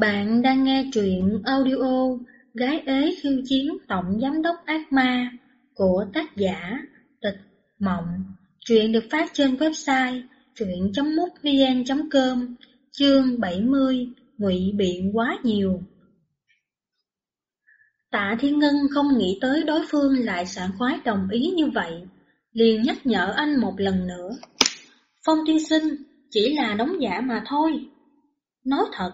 Bạn đang nghe truyện audio Gái ế khiêu chiến tổng giám đốc ác ma của tác giả Tịch Mộng. Truyện được phát trên website truyện.mútvn.com chương 70 Ngụy biện quá nhiều. Tạ Thiên Ngân không nghĩ tới đối phương lại sảng khoái đồng ý như vậy, liền nhắc nhở anh một lần nữa. Phong tiên sinh chỉ là đóng giả mà thôi. Nói thật,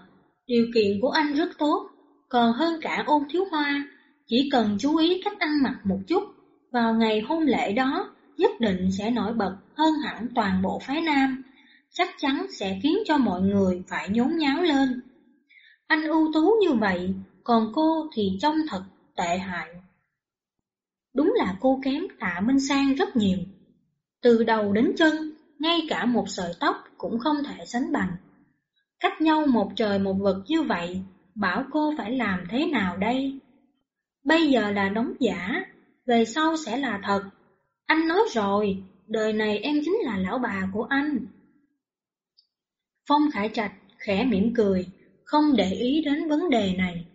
điều kiện của anh rất tốt, còn hơn cả ôn thiếu hoa, chỉ cần chú ý cách ăn mặc một chút, vào ngày hôn lễ đó nhất định sẽ nổi bật hơn hẳn toàn bộ phái nam, chắc chắn sẽ khiến cho mọi người phải nhốn nháo lên. Anh ưu tú như vậy, còn cô thì trông thật tệ hại. Đúng là cô kém tạ Minh Sang rất nhiều. Từ đầu đến chân, ngay cả một sợi tóc cũng không thể sánh bằng. Cách nhau một trời một vực như vậy, bảo cô phải làm thế nào đây? Bây giờ là đóng giả, về sau sẽ là thật. Anh nói rồi, đời này em chính là lão bà của anh. Phong Khải Trạch khẽ mỉm cười, không để ý đến vấn đề này.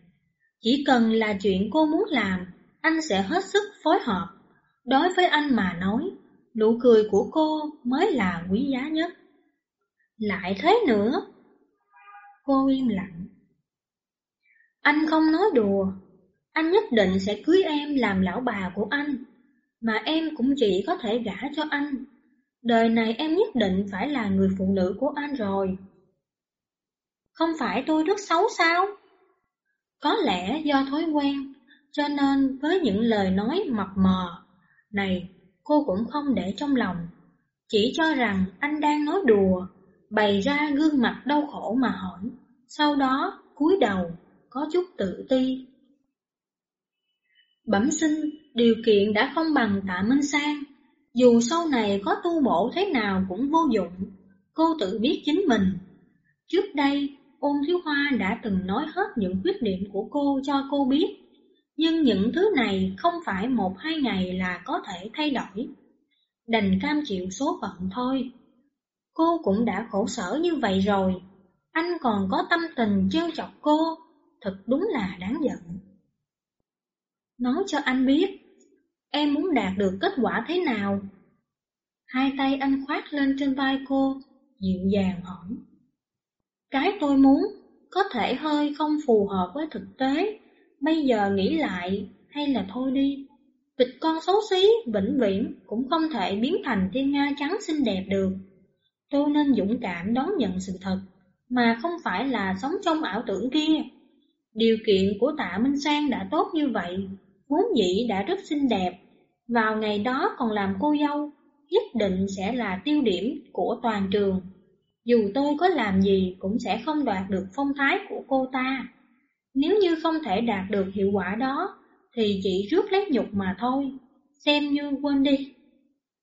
Chỉ cần là chuyện cô muốn làm, anh sẽ hết sức phối hợp. Đối với anh mà nói, nụ cười của cô mới là quý giá nhất. Lại thế nữa, Cô im lặng. Anh không nói đùa, anh nhất định sẽ cưới em làm lão bà của anh, mà em cũng chỉ có thể gả cho anh. Đời này em nhất định phải là người phụ nữ của anh rồi. Không phải tôi rất xấu sao? Có lẽ do thói quen, cho nên với những lời nói mập mờ này, cô cũng không để trong lòng. Chỉ cho rằng anh đang nói đùa, bày ra gương mặt đau khổ mà hỏi. Sau đó cúi đầu, có chút tự ti. Bẩm sinh, điều kiện đã không bằng tạ Minh Sang. Dù sau này có tu bổ thế nào cũng vô dụng, cô tự biết chính mình. Trước đây, ôn thiếu hoa đã từng nói hết những khuyết điểm của cô cho cô biết. Nhưng những thứ này không phải một hai ngày là có thể thay đổi. Đành cam chịu số phận thôi. Cô cũng đã khổ sở như vậy rồi, anh còn có tâm tình trêu chọc cô, thật đúng là đáng giận. Nói cho anh biết, em muốn đạt được kết quả thế nào? Hai tay anh khoát lên trên vai cô, dịu dàng hỏi. Cái tôi muốn có thể hơi không phù hợp với thực tế, bây giờ nghĩ lại hay là thôi đi. Vịt con xấu xí, vĩnh viễn cũng không thể biến thành thiên nga trắng xinh đẹp được. Tôi nên dũng cảm đón nhận sự thật mà không phải là sống trong ảo tưởng kia. Điều kiện của tạ Minh Sang đã tốt như vậy, vốn dĩ đã rất xinh đẹp, vào ngày đó còn làm cô dâu, nhất định sẽ là tiêu điểm của toàn trường. Dù tôi có làm gì cũng sẽ không đoạt được phong thái của cô ta. Nếu như không thể đạt được hiệu quả đó, thì chỉ rước lấy nhục mà thôi, xem như quên đi.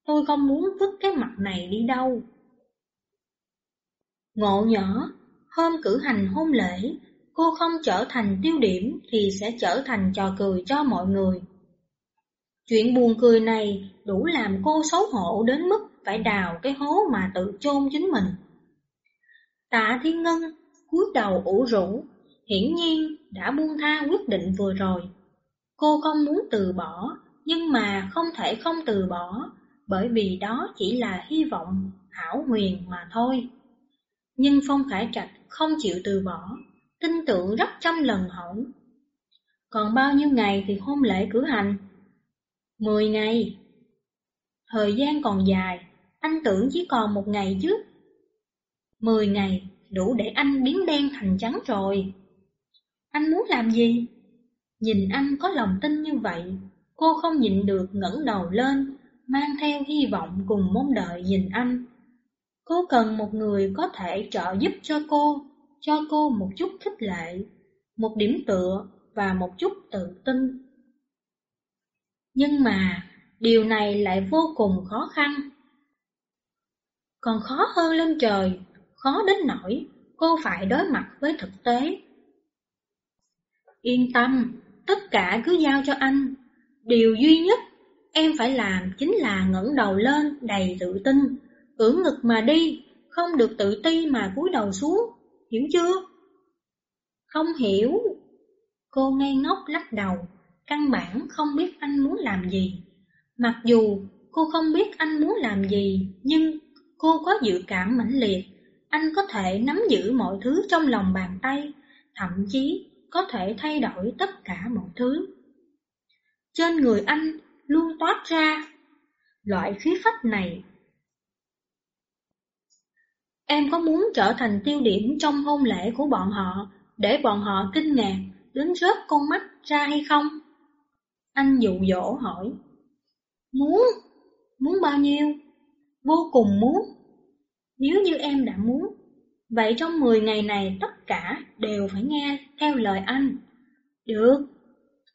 Tôi không muốn vứt cái mặt này đi đâu. Ngộ nhỏ, hôm cử hành hôn lễ, cô không trở thành tiêu điểm thì sẽ trở thành trò cười cho mọi người. Chuyện buồn cười này đủ làm cô xấu hổ đến mức phải đào cái hố mà tự chôn chính mình. Tạ Thiên Ngân cúi đầu ủ rũ, hiển nhiên đã buông tha quyết định vừa rồi. Cô không muốn từ bỏ, nhưng mà không thể không từ bỏ, bởi vì đó chỉ là hy vọng hảo huyền mà thôi. Nhưng Phong Khải Trạch không chịu từ bỏ, tin tưởng rất trăm lần hỏi. Còn bao nhiêu ngày thì hôn lễ cử hành? Mười ngày. Thời gian còn dài, anh tưởng chỉ còn một ngày chứ. Mười ngày đủ để anh biến đen thành trắng rồi. Anh muốn làm gì? Nhìn anh có lòng tin như vậy, cô không nhịn được ngẩng đầu lên, mang theo hy vọng cùng mong đợi nhìn anh. Cô cần một người có thể trợ giúp cho cô, cho cô một chút khích lệ, một điểm tựa và một chút tự tin. Nhưng mà, điều này lại vô cùng khó khăn. Còn khó hơn lên trời, khó đến nỗi cô phải đối mặt với thực tế. Yên tâm, tất cả cứ giao cho anh. Điều duy nhất em phải làm chính là ngẩng đầu lên đầy tự tin, ưỡn ngực mà đi, không được tự ti mà cúi đầu xuống, hiểu chưa? Không hiểu. Cô ngây ngốc lắc đầu, căn bản không biết anh muốn làm gì. Mặc dù cô không biết anh muốn làm gì, nhưng cô có dự cảm mãnh liệt. Anh có thể nắm giữ mọi thứ trong lòng bàn tay, thậm chí có thể thay đổi tất cả mọi thứ. Trên người anh luôn toát ra loại khí phách này. Em có muốn trở thành tiêu điểm trong hôn lễ của bọn họ, để bọn họ kinh ngạc, đến rớt con mắt ra hay không? Anh dụ dỗ hỏi. Muốn, muốn bao nhiêu? Vô cùng muốn. Nếu như em đã muốn, vậy trong 10 ngày này tất cả đều phải nghe theo lời anh. Được.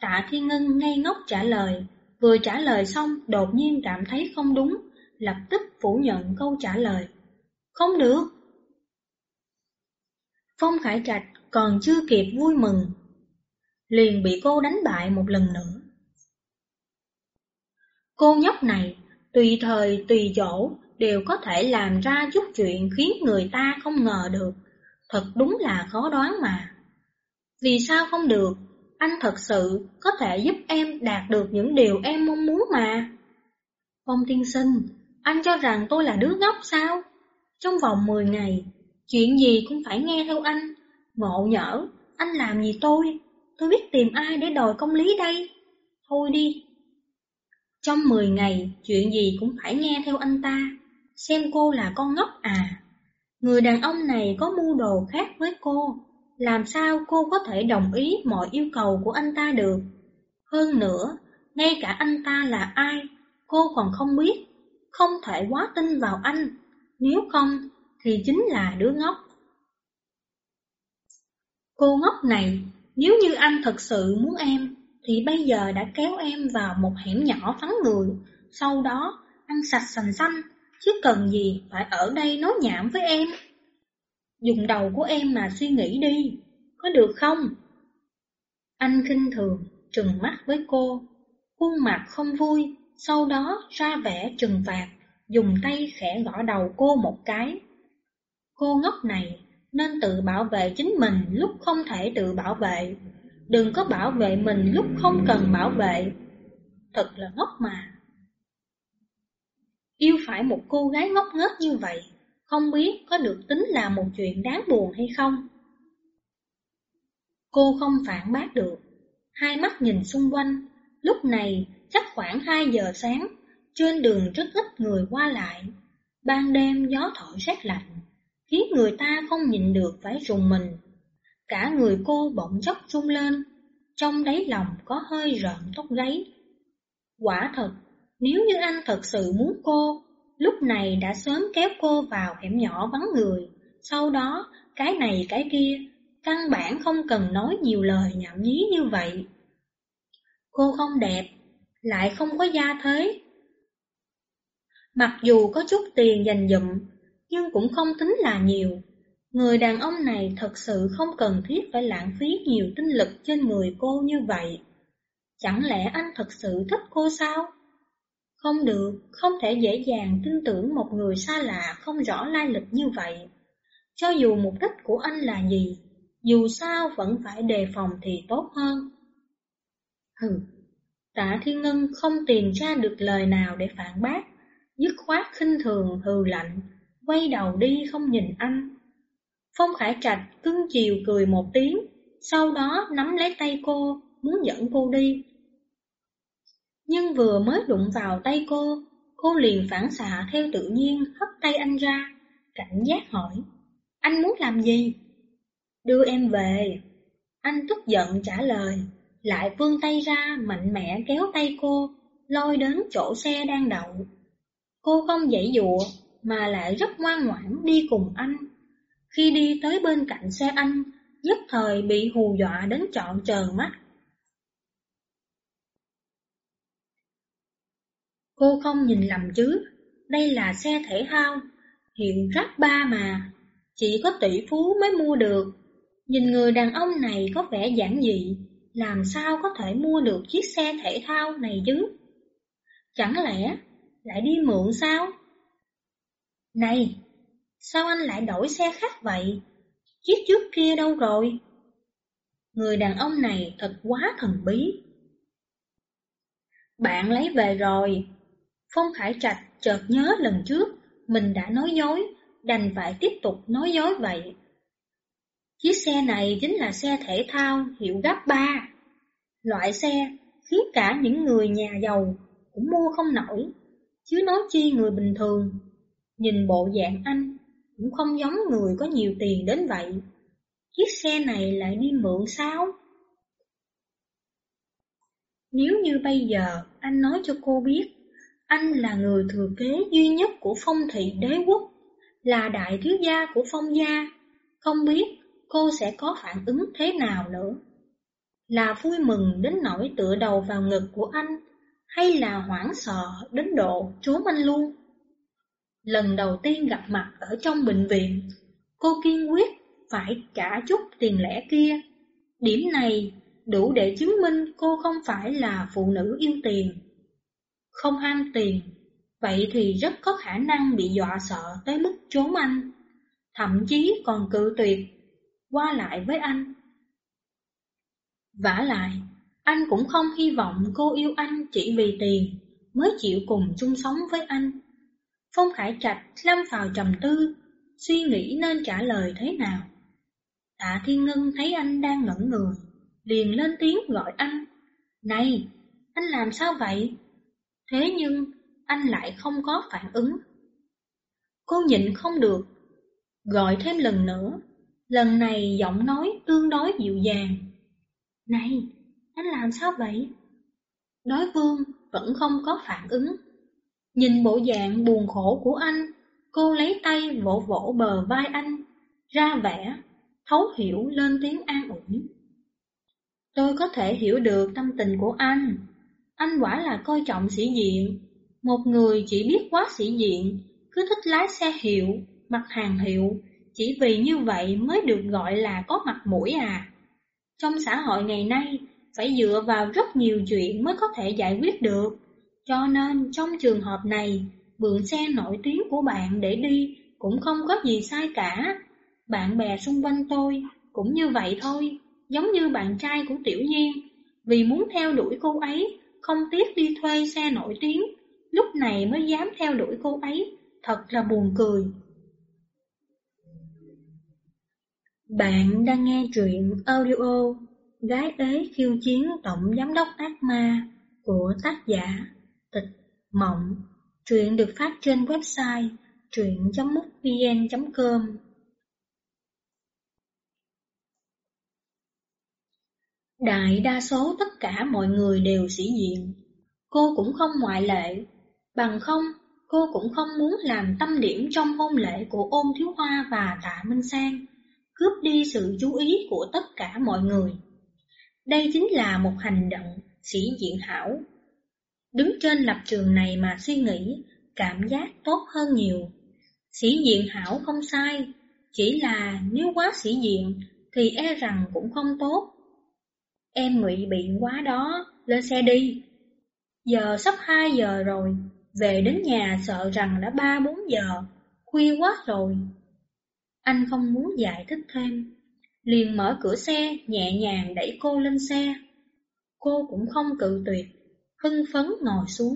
Tạ Thiên Ngân ngây ngốc trả lời, vừa trả lời xong đột nhiên cảm thấy không đúng, lập tức phủ nhận câu trả lời. Không được. Phong Khải Trạch còn chưa kịp vui mừng, liền bị cô đánh bại một lần nữa. Cô nhóc này, tùy thời tùy chỗ, đều có thể làm ra chút chuyện khiến người ta không ngờ được. Thật đúng là khó đoán mà. Vì sao không được? Anh thật sự có thể giúp em đạt được những điều em mong muốn mà. Phong tiên sinh, anh cho rằng tôi là đứa ngốc sao? Trong vòng 10 ngày, chuyện gì cũng phải nghe theo anh. Ngộ nhở anh làm gì tôi? Tôi biết tìm ai để đòi công lý đây? Thôi đi. Trong 10 ngày, chuyện gì cũng phải nghe theo anh ta. Xem cô là con ngốc à? Người đàn ông này có mưu đồ khác với cô, làm sao cô có thể đồng ý mọi yêu cầu của anh ta được? Hơn nữa, ngay cả anh ta là ai, cô còn không biết, không thể quá tin vào anh, nếu không thì chính là đứa ngốc. Cô ngốc này, nếu như anh thật sự muốn em, thì bây giờ đã kéo em vào một hẻm nhỏ vắng người, sau đó ăn sạch sành xanh, chứ cần gì phải ở đây nói nhảm với em. Dùng đầu của em mà suy nghĩ đi, có được không? Anh khinh thường, trừng mắt với cô, khuôn mặt không vui, sau đó ra vẻ trừng phạt, dùng tay khẽ gõ đầu cô một cái. Cô ngốc này nên tự bảo vệ chính mình lúc không thể tự bảo vệ, đừng có bảo vệ mình lúc không cần bảo vệ. Thật là ngốc mà. Yêu phải một cô gái ngốc nghếch như vậy, không biết có được tính là một chuyện đáng buồn hay không? Cô không phản bác được, hai mắt nhìn xung quanh, lúc này chắc khoảng 2 giờ sáng, trên đường rất ít người qua lại. Ban đêm gió thổi rét lạnh, khiến người ta không nhìn được phải rùng mình. Cả người cô bỗng chốc rung lên, trong đáy lòng có hơi rợn tóc gáy. Quả thật, nếu như anh thật sự muốn cô, lúc này đã sớm kéo cô vào hẻm nhỏ vắng người, sau đó cái này cái kia, căn bản không cần nói nhiều lời nhảm nhí như vậy. Cô không đẹp, lại không có gia thế. Mặc dù có chút tiền dành dụm, nhưng cũng không tính là nhiều. Người đàn ông này thật sự không cần thiết phải lãng phí nhiều tinh lực trên người cô như vậy. Chẳng lẽ anh thật sự thích cô sao? Không được, không thể dễ dàng tin tưởng một người xa lạ không rõ lai lịch như vậy. Cho dù mục đích của anh là gì, dù sao vẫn phải đề phòng thì tốt hơn. Hừ, tạ thiên ngân không tìm ra được lời nào để phản bác, dứt khoát khinh thường hừ lạnh, quay đầu đi không nhìn anh. Phong Khải Trạch cưng chiều cười một tiếng, sau đó nắm lấy tay cô, muốn dẫn cô đi. Nhưng vừa mới đụng vào tay cô, cô liền phản xạ theo tự nhiên hất tay anh ra, cảnh giác hỏi, anh muốn làm gì? Đưa em về. Anh tức giận trả lời, lại vươn tay ra mạnh mẽ kéo tay cô, lôi đến chỗ xe đang đậu. Cô không dãy dụa, mà lại rất ngoan ngoãn đi cùng anh. Khi đi tới bên cạnh xe anh, nhất thời bị hù dọa đến trọn trờn mắt. Cô không nhìn lầm chứ, đây là xe thể thao, hiện rap ba mà, chỉ có tỷ phú mới mua được. Nhìn người đàn ông này có vẻ giản dị, làm sao có thể mua được chiếc xe thể thao này chứ? Chẳng lẽ lại đi mượn sao? Này, sao anh lại đổi xe khác vậy? Chiếc trước kia đâu rồi? Người đàn ông này thật quá thần bí. Bạn lấy về rồi. Phong Khải Trạch chợt nhớ lần trước mình đã nói dối, đành phải tiếp tục nói dối vậy. Chiếc xe này chính là xe thể thao hiệu gấp 3. Loại xe khiến cả những người nhà giàu cũng mua không nổi, chứ nói chi người bình thường. Nhìn bộ dạng anh cũng không giống người có nhiều tiền đến vậy. Chiếc xe này lại đi mượn sao? Nếu như bây giờ anh nói cho cô biết, anh là người thừa kế duy nhất của phong thị đế quốc, là đại thiếu gia của phong gia, không biết cô sẽ có phản ứng thế nào nữa. Là vui mừng đến nỗi tựa đầu vào ngực của anh, hay là hoảng sợ đến độ trốn anh luôn? Lần đầu tiên gặp mặt ở trong bệnh viện, cô kiên quyết phải trả chút tiền lẻ kia. Điểm này đủ để chứng minh cô không phải là phụ nữ yêu tiền. Không ham tiền, vậy thì rất có khả năng bị dọa sợ tới mức trốn anh, thậm chí còn cự tuyệt, qua lại với anh. vả lại, anh cũng không hy vọng cô yêu anh chỉ vì tiền mới chịu cùng chung sống với anh. Phong Khải Trạch lâm vào trầm tư, suy nghĩ nên trả lời thế nào. Tạ Thiên Ngân thấy anh đang ngẩn người, liền lên tiếng gọi anh. Này, anh làm sao vậy? Thế nhưng anh lại không có phản ứng. Cô nhịn không được, gọi thêm lần nữa, lần này giọng nói tương đối dịu dàng. Này, anh làm sao vậy? Đối phương vẫn không có phản ứng. Nhìn bộ dạng buồn khổ của anh, cô lấy tay vỗ vỗ bờ vai anh, ra vẻ, thấu hiểu lên tiếng an ủi. Tôi có thể hiểu được tâm tình của anh. Anh quả là coi trọng sĩ diện. Một người chỉ biết quá sĩ diện, cứ thích lái xe hiệu, mặc hàng hiệu, chỉ vì như vậy mới được gọi là có mặt mũi à. Trong xã hội ngày nay, phải dựa vào rất nhiều chuyện mới có thể giải quyết được. Cho nên trong trường hợp này, mượn xe nổi tiếng của bạn để đi cũng không có gì sai cả. Bạn bè xung quanh tôi cũng như vậy thôi, giống như bạn trai của Tiểu Nhiên. Vì muốn theo đuổi cô ấy, không tiếc đi thuê xe nổi tiếng, lúc này mới dám theo đuổi cô ấy, thật là buồn cười. Bạn đang nghe truyện audio Gái ế khiêu chiến tổng giám đốc ác ma của tác giả Tịch Mộng. Truyện được phát trên website truyện.mútvn.com Đại đa số tất cả mọi người đều sĩ diện, cô cũng không ngoại lệ, bằng không cô cũng không muốn làm tâm điểm trong hôn lễ của ôn thiếu hoa và tạ Minh Sang, cướp đi sự chú ý của tất cả mọi người. Đây chính là một hành động sĩ diện hảo. Đứng trên lập trường này mà suy nghĩ, cảm giác tốt hơn nhiều. Sĩ diện hảo không sai, chỉ là nếu quá sĩ diện thì e rằng cũng không tốt. Em ngụy biện quá đó, lên xe đi. Giờ sắp 2 giờ rồi, về đến nhà sợ rằng đã 3-4 giờ, khuya quá rồi. Anh không muốn giải thích thêm, liền mở cửa xe, nhẹ nhàng đẩy cô lên xe. Cô cũng không cự tuyệt, hưng phấn ngồi xuống,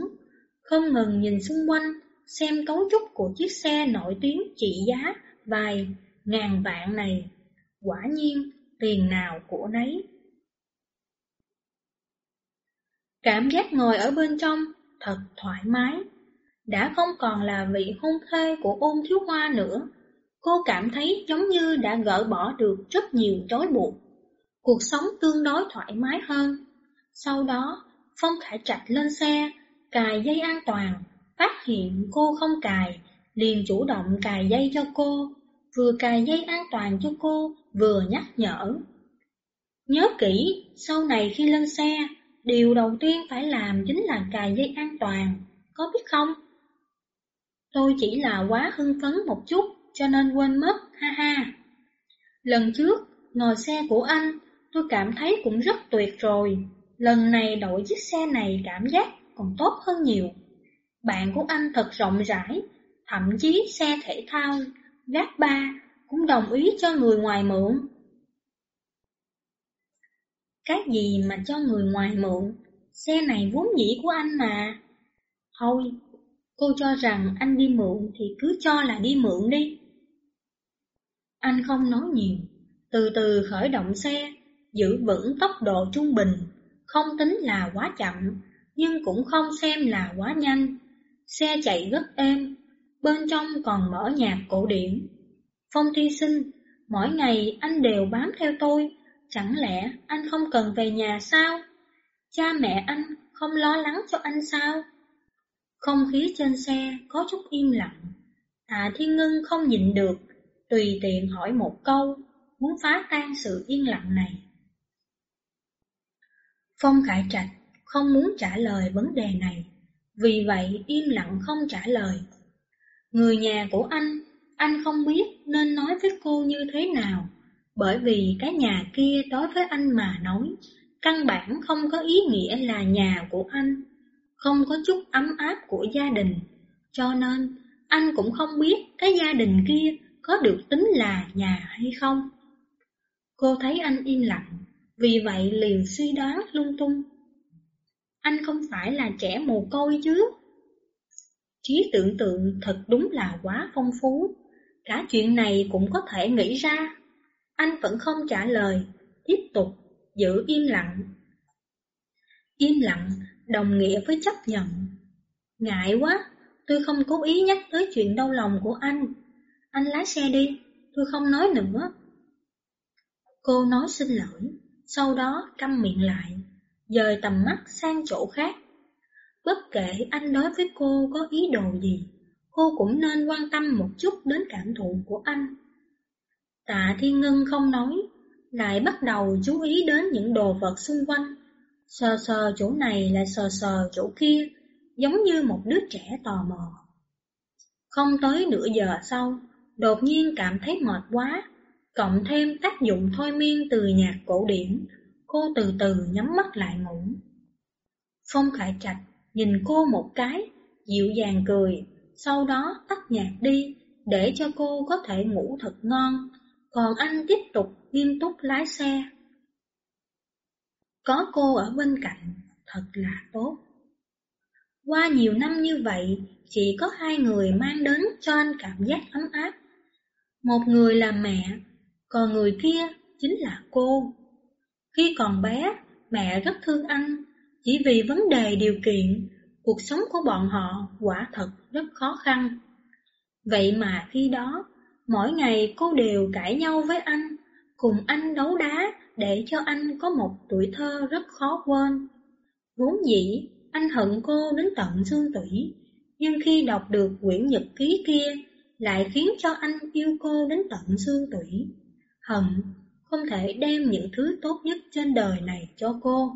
không ngừng nhìn xung quanh, xem cấu trúc của chiếc xe nổi tiếng trị giá vài ngàn vạn này. Quả nhiên, tiền nào của nấy. Cảm giác ngồi ở bên trong thật thoải mái, đã không còn là vị hôn thê của ôn thiếu hoa nữa. Cô cảm thấy giống như đã gỡ bỏ được rất nhiều trói buộc, cuộc sống tương đối thoải mái hơn. Sau đó, Phong Khải Trạch lên xe, cài dây an toàn, phát hiện cô không cài, liền chủ động cài dây cho cô, vừa cài dây an toàn cho cô, vừa nhắc nhở. Nhớ kỹ, sau này khi lên xe, điều đầu tiên phải làm chính là cài dây an toàn, có biết không? Tôi chỉ là quá hưng phấn một chút, cho nên quên mất, ha ha. Lần trước, ngồi xe của anh, tôi cảm thấy cũng rất tuyệt rồi. Lần này đổi chiếc xe này cảm giác còn tốt hơn nhiều. Bạn của anh thật rộng rãi, thậm chí xe thể thao, gác ba cũng đồng ý cho người ngoài mượn. Cái gì mà cho người ngoài mượn, xe này vốn dĩ của anh mà. Thôi, cô cho rằng anh đi mượn thì cứ cho là đi mượn đi. Anh không nói nhiều, từ từ khởi động xe, giữ vững tốc độ trung bình, không tính là quá chậm, nhưng cũng không xem là quá nhanh. Xe chạy rất êm, bên trong còn mở nhạc cổ điển. Phong thi sinh, mỗi ngày anh đều bám theo tôi, chẳng lẽ anh không cần về nhà sao? Cha mẹ anh không lo lắng cho anh sao? Không khí trên xe có chút im lặng, Tạ Thiên Ngân không nhịn được, tùy tiện hỏi một câu, muốn phá tan sự yên lặng này. Phong Khải Trạch không muốn trả lời vấn đề này, vì vậy im lặng không trả lời. Người nhà của anh, anh không biết nên nói với cô như thế nào, bởi vì cái nhà kia đối với anh mà nói, căn bản không có ý nghĩa là nhà của anh, không có chút ấm áp của gia đình, cho nên anh cũng không biết cái gia đình kia có được tính là nhà hay không. Cô thấy anh im lặng, vì vậy liền suy đoán lung tung. Anh không phải là trẻ mồ côi chứ? Trí tưởng tượng thật đúng là quá phong phú, cả chuyện này cũng có thể nghĩ ra. Anh vẫn không trả lời, tiếp tục giữ im lặng. Im lặng đồng nghĩa với chấp nhận. Ngại quá, tôi không cố ý nhắc tới chuyện đau lòng của anh. Anh lái xe đi, tôi không nói nữa. Cô nói xin lỗi, sau đó câm miệng lại, dời tầm mắt sang chỗ khác. Bất kể anh đối với cô có ý đồ gì, cô cũng nên quan tâm một chút đến cảm thụ của anh. Tạ Thiên Ngân không nói, lại bắt đầu chú ý đến những đồ vật xung quanh. Sờ sờ chỗ này lại sờ sờ chỗ kia, giống như một đứa trẻ tò mò. Không tới nửa giờ sau, đột nhiên cảm thấy mệt quá, cộng thêm tác dụng thôi miên từ nhạc cổ điển, cô từ từ nhắm mắt lại ngủ. Phong Khải Trạch nhìn cô một cái, dịu dàng cười, sau đó tắt nhạc đi để cho cô có thể ngủ thật ngon, còn anh tiếp tục nghiêm túc lái xe. Có cô ở bên cạnh, thật là tốt. Qua nhiều năm như vậy, chỉ có hai người mang đến cho anh cảm giác ấm áp. Một người là mẹ, còn người kia chính là cô. Khi còn bé, mẹ rất thương anh, chỉ vì vấn đề điều kiện, cuộc sống của bọn họ quả thật rất khó khăn. Vậy mà khi đó, mỗi ngày cô đều cãi nhau với anh, cùng anh đấu đá để cho anh có một tuổi thơ rất khó quên. Vốn dĩ, anh hận cô đến tận xương tủy, nhưng khi đọc được quyển nhật ký kia, lại khiến cho anh yêu cô đến tận xương tủy. Hận không thể đem những thứ tốt nhất trên đời này cho cô.